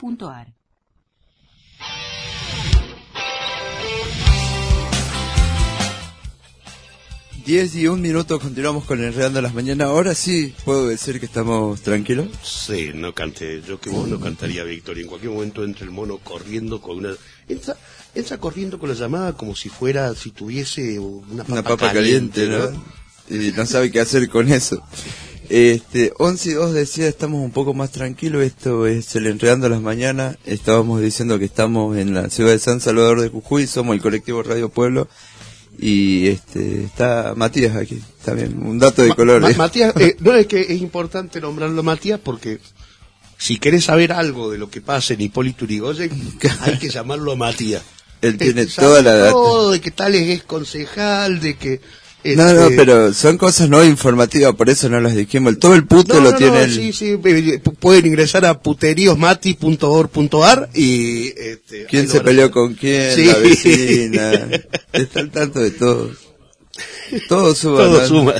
www.rnma.org.ar 10 y un minuto continuamos con Enredando las Mañanas. Ahora sí puedo decir que estamos tranquilos. Sí, no canté. Yo que vos no cantaría Victoria. En cualquier momento entra el mono corriendo con una... Entra, entra corriendo con la llamada como si fuera, si tuviese una papa, Una papa caliente, ¿no? Y no sabe qué hacer con eso. Este, 11 y 2 decía, estamos un poco más tranquilos. Esto es el Enredando las Mañanas. Estábamos diciendo que estamos en la ciudad de San Salvador de Jujuy. Somos el colectivo Radio Pueblo. Y este, está Matías aquí. También, un dato de Ma- color. Ma- ¿eh? Matías, eh, no es que es importante nombrarlo Matías porque si querés saber algo de lo que pasa en Hipólito Yrigoyen, hay que llamarlo a Matías. Él tiene Este, toda la data. todo, de que tal es concejal, de que... No, no, este, pero son cosas no informativas, por eso no las dijimos. Todo el puto No, lo no, tiene no, sí, sí, eh, pu- pueden ingresar a puteriosmati.org.ar y... Este, ¿Quién se peleó con quién? Sí. La vecina. Está al tanto de todo. Todo suma. Todo.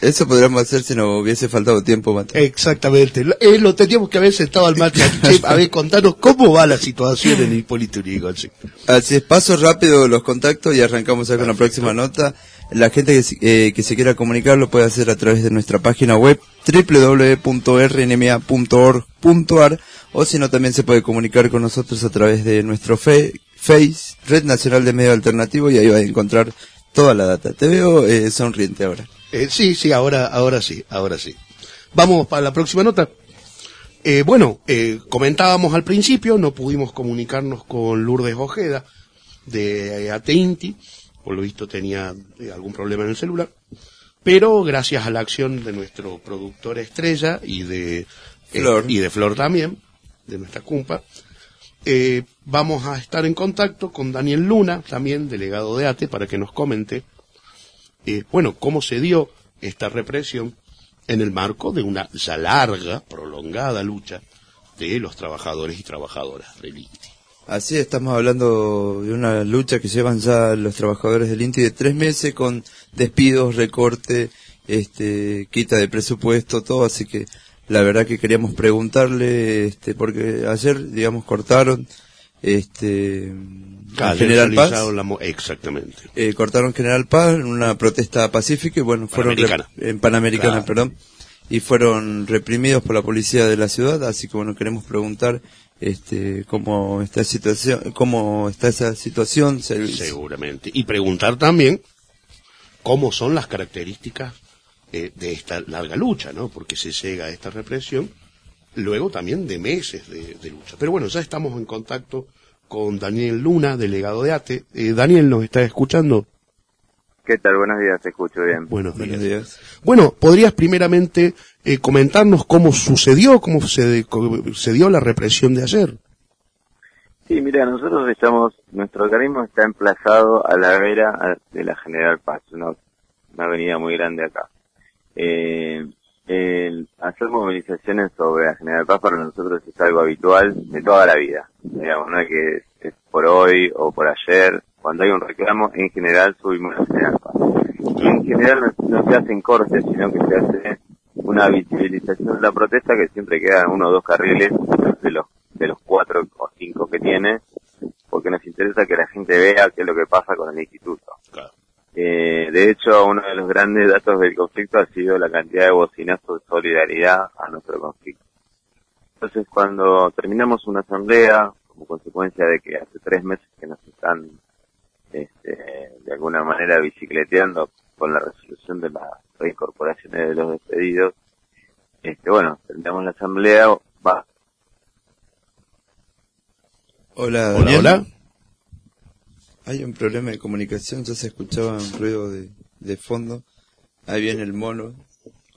Eso podríamos hacer si nos hubiese faltado tiempo, Mateo. Exactamente. Lo, eh, lo teníamos que haber sentado al che, A ver, contanos cómo va la situación en Hipólito Yrigoyen. Así es, paso rápido los contactos y arrancamos ya con la próxima nota. La gente que, se- eh, que se quiera comunicar lo puede hacer a través de nuestra página web www.rnma.org.ar o si no también se puede comunicar con nosotros a través de nuestro fe, Face, Red Nacional de Medio Alternativo y ahí va a encontrar toda la data. Te veo eh, sonriente ahora. Eh, sí, sí, ahora, ahora sí, ahora sí. Vamos para la próxima nota. Eh, bueno, eh, comentábamos al principio, no pudimos comunicarnos con Lourdes Ojeda de eh, Ateinti, por lo visto tenía eh, algún problema en el celular, pero gracias a la acción de nuestro productor estrella y de eh, Flor. y de Flor también, de nuestra cumpa, eh, vamos a estar en contacto con Daniel Luna, también delegado de ATE, para que nos comente eh, bueno, cómo se dio esta represión en el marco de una ya larga, prolongada lucha de los trabajadores y trabajadoras del INTI. Así estamos hablando de una lucha que llevan ya los trabajadores del INTI de tres meses con despidos, recorte, este, quita de presupuesto, todo, así que la verdad que queríamos preguntarle, este, porque ayer, digamos, cortaron, este, Ayer General Paz, la Exactamente. eh, cortaron General Paz en una protesta pacífica y bueno, fueron Panamericana. en Panamericana, Claro. perdón, y fueron reprimidos por la policía de la ciudad, así que bueno, queremos preguntar este cómo está situación, esa situación, se- Seguramente. Y preguntar también cómo son las características de esta larga lucha, ¿no? Porque se llega a esta represión luego también de meses de, de lucha. Pero bueno, ya estamos en contacto con Daniel Luna, delegado de ATE. Eh, Daniel, ¿nos está escuchando? ¿Qué tal? Buenos días, te escucho bien. Buenos días. Buenos días. Bueno, ¿podrías primeramente eh, comentarnos cómo sucedió, cómo se, cómo se dio la represión de ayer? Sí, mira, nosotros estamos, nuestro organismo está emplazado a la vera de la General Paz, una, una avenida muy grande acá. Eh, el hacer movilizaciones sobre la General Paz para nosotros es algo habitual de toda la vida. Digamos, no es que es, es por hoy o por ayer. Cuando hay un reclamo, en general subimos la Paz. Y en general no, no se hacen cortes, sino que se hace una visibilización de la protesta que siempre quedan uno o dos carriles de los de los cuatro o cinco que tiene, porque nos interesa que la gente vea qué es lo que pasa con el instituto. Claro. Eh, de hecho, uno de los grandes datos del conflicto ha sido la cantidad de bocinazos de solidaridad a nuestro conflicto. Entonces, cuando terminamos una asamblea, como consecuencia de que hace tres meses que nos están, este, de alguna manera bicicleteando con la resolución de las reincorporaciones de los despedidos, este, bueno, terminamos la asamblea, va, Hola, Hola, Daniel. hola. Hay un problema de comunicación, ya se escuchaba un ruido de, de fondo. Ahí viene el mono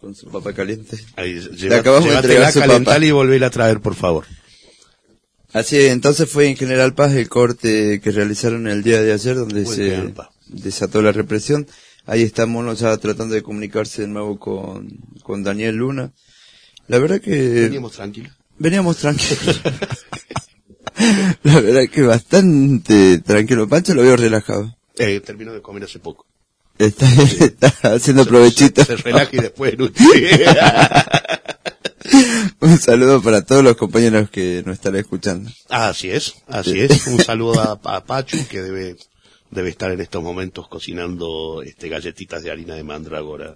con su papa caliente. Ahí, Le lleva- acabamos de entregar su papa. y volver a traer, por favor. Así es, entonces fue en General Paz el corte que realizaron el día de ayer donde se desató la represión. Ahí está Mono ya tratando de comunicarse de nuevo con, con Daniel Luna. La verdad que Veníamos tranquilos. veníamos tranquilos. la verdad que bastante tranquilo. Pancho lo veo relajado. Eh, terminó de comer hace poco. Está, está haciendo provechito. Se relaja y después... Un saludo para todos los compañeros que nos están escuchando. así es, así es. Un saludo a, a Pachu, que debe debe estar en estos momentos cocinando este galletitas de harina de mandrágora.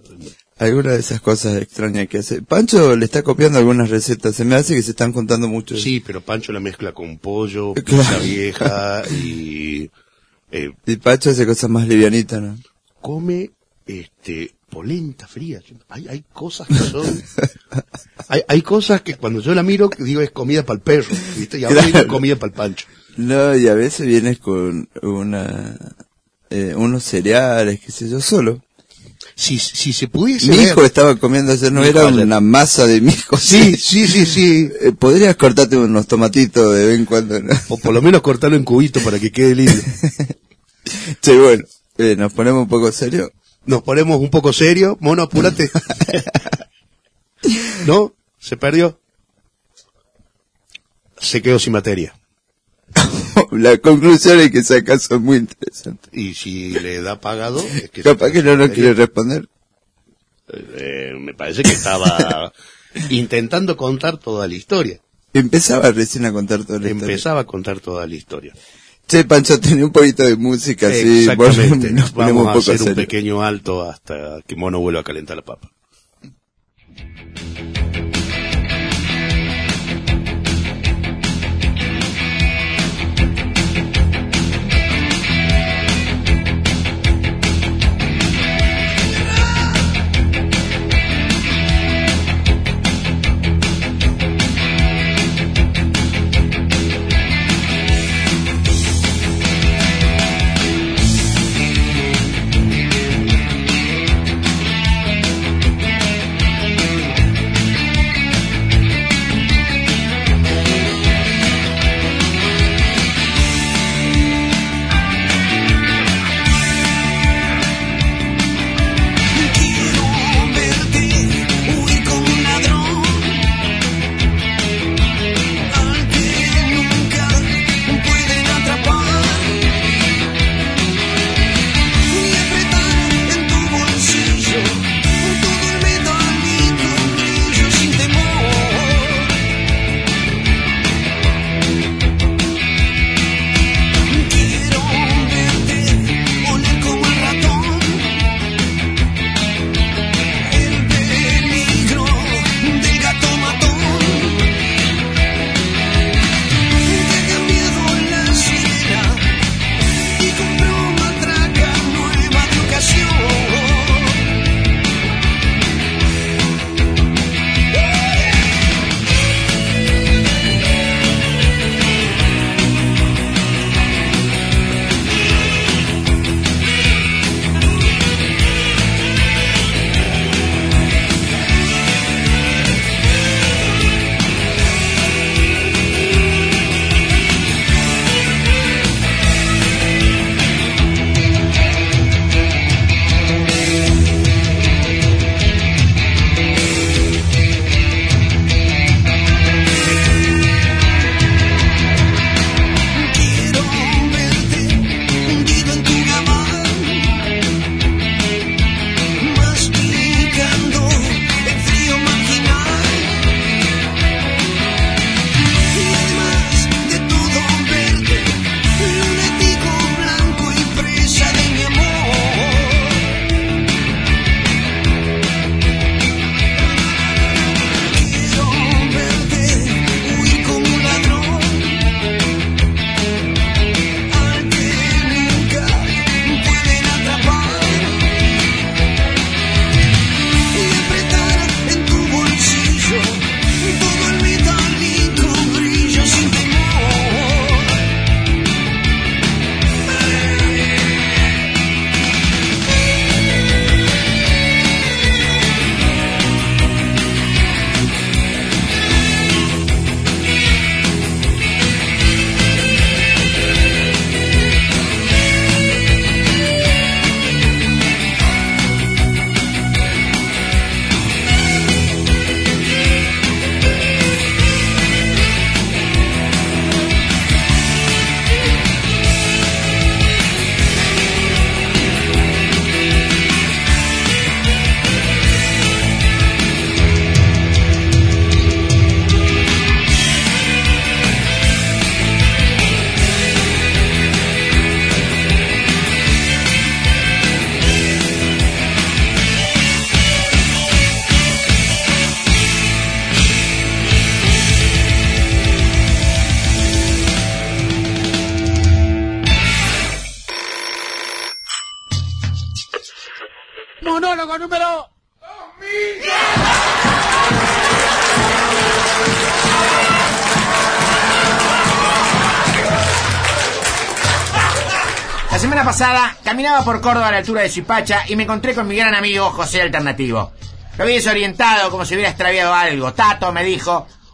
Alguna de esas cosas extrañas que hace. Pancho le está copiando algunas recetas. Se me hace que se están contando mucho. Sí, pero Pancho la mezcla con pollo, Claro. pizza vieja y eh, Y Pancho hace cosas más livianitas, ¿no? come este polenta fría. Hay, hay cosas que son... hay, hay cosas que cuando yo la miro digo es comida para el perro, ¿viste? Y ahora Claro. digo comida para el Pancho. No, y a veces vienes con una, eh, unos cereales, qué sé yo, solo. Si, si se pudiese Mi ver- hijo estaba comiendo ayer, no era ayer. una masa de mi hijo. Sí, sí, sí, sí. Eh, Podrías cortarte unos tomatitos de vez en cuando, ¿no? O por lo menos cortarlo en cubitos para que quede lindo. Che, bueno, eh, nos ponemos un poco serio. Nos ponemos un poco serio. Mono, apúrate. ¿No? ¿Se perdió? Se quedó sin materia. Las conclusiones que sacas son muy interesantes. Y si le da pagado, es que Capaz que no nos quiere responder. Eh, me parece que estaba intentando contar toda la historia. Empezaba recién a contar todo la historia. Empezaba a contar toda la historia. Che, Pancho, tenía un poquito de música, así Exactamente. nos ponemos Vamos un a poco hacer un pequeño alto hasta que Mono vuelva a calentar la papa. Número... La semana pasada caminaba por Córdoba a la altura de Chipacha y me encontré con mi gran amigo José Alternativo. Lo vi desorientado como si hubiera extraviado algo. Tato me dijo,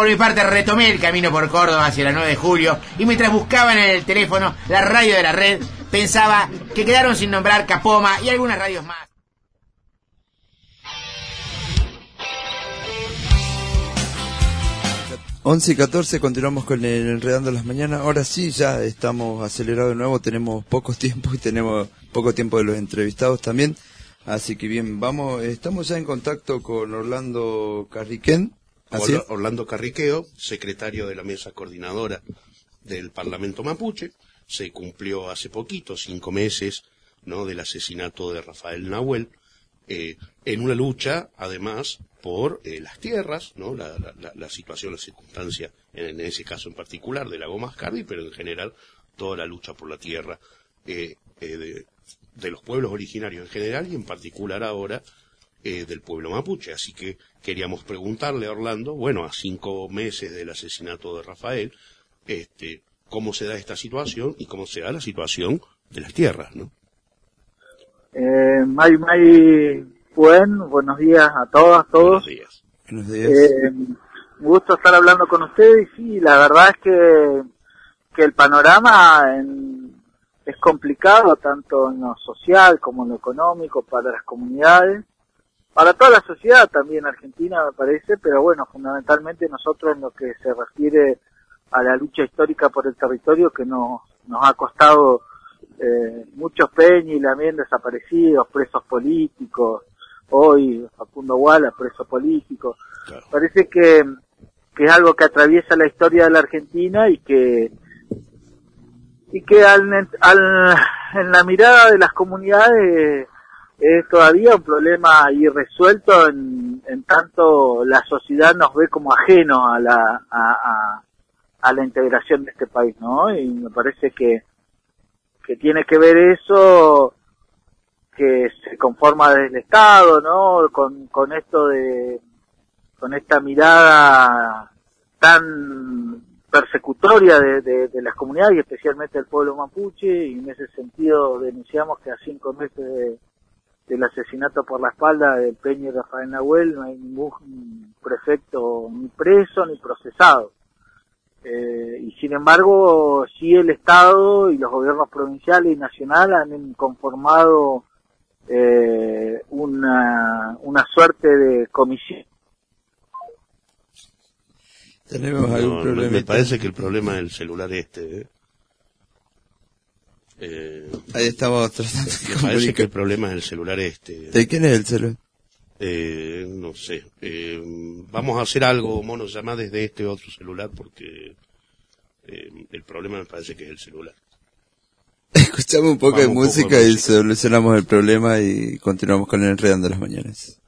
Por mi parte retomé el camino por Córdoba hacia la 9 de julio y mientras buscaban en el teléfono la radio de la red, pensaba que quedaron sin nombrar Capoma y algunas radios más. Once y 14 continuamos con el Enredando las Mañanas. Ahora sí, ya estamos acelerados de nuevo, tenemos poco tiempo y tenemos poco tiempo de los entrevistados también. Así que bien, vamos, estamos ya en contacto con Orlando Carriquén. Así es. Orlando Carriqueo, secretario de la mesa coordinadora del Parlamento Mapuche. Se cumplió hace poquito, cinco meses, ¿no? del asesinato de Rafael Nahuel, eh, en una lucha, además, por eh, las tierras, ¿no? La, la- la- situación, la circunstancia, en, ese caso en particular, de Lago Mascardi, pero en general toda la lucha por la tierra eh, eh, de, de los pueblos originarios en general y en particular ahora eh, del pueblo mapuche. Así que queríamos preguntarle a Orlando, bueno, a cinco meses del asesinato de Rafael, este, cómo se da esta situación y cómo se da la situación de las tierras, ¿no? Eh, May May Puen, buenos días a todas, todos. Buenos días. Buenos días. Eh, un gusto estar hablando con ustedes y sí, la verdad es que, que el panorama en- es complicado tanto en lo social como en lo económico para las comunidades, para toda la sociedad también argentina me parece, pero bueno, fundamentalmente nosotros en lo que se refiere a la lucha histórica por el territorio que nos, nos ha costado eh, muchos peñis también desaparecidos, presos políticos, hoy Facundo Guala, preso político. Claro. Parece que, que es algo que atraviesa la historia de la Argentina y que y que al, al- en la mirada de las comunidades es todavía un problema irresuelto en, en tanto la sociedad nos ve como ajenos a la a, a- a la integración de este país, ¿no? Y me parece que que tiene que ver eso que se conforma desde el Estado, ¿no? Con, con esto de, con esta mirada tan persecutoria de, de, de las comunidades y especialmente del pueblo mapuche y en ese sentido denunciamos que a cinco meses de- del asesinato por la espalda del Peña y Rafael Nahuel no hay ningún prefecto ni preso ni procesado. Eh, y sin embargo, sí el Estado y los gobiernos provinciales y nacionales han conformado eh, una, una suerte de comisión. Tenemos algún No, problema. me parece que el problema es el celular este, ¿eh? Eh, Ahí estamos tratando de me parece que el problema es el celular este. ¿De quién es el celular? Eh, no sé. Eh, vamos a hacer algo, mono, llama desde este otro celular porque eh, el problema me parece que es el celular. Escuchamos un poco de poco música de y música. solucionamos el problema y continuamos con el enredando las mañanas.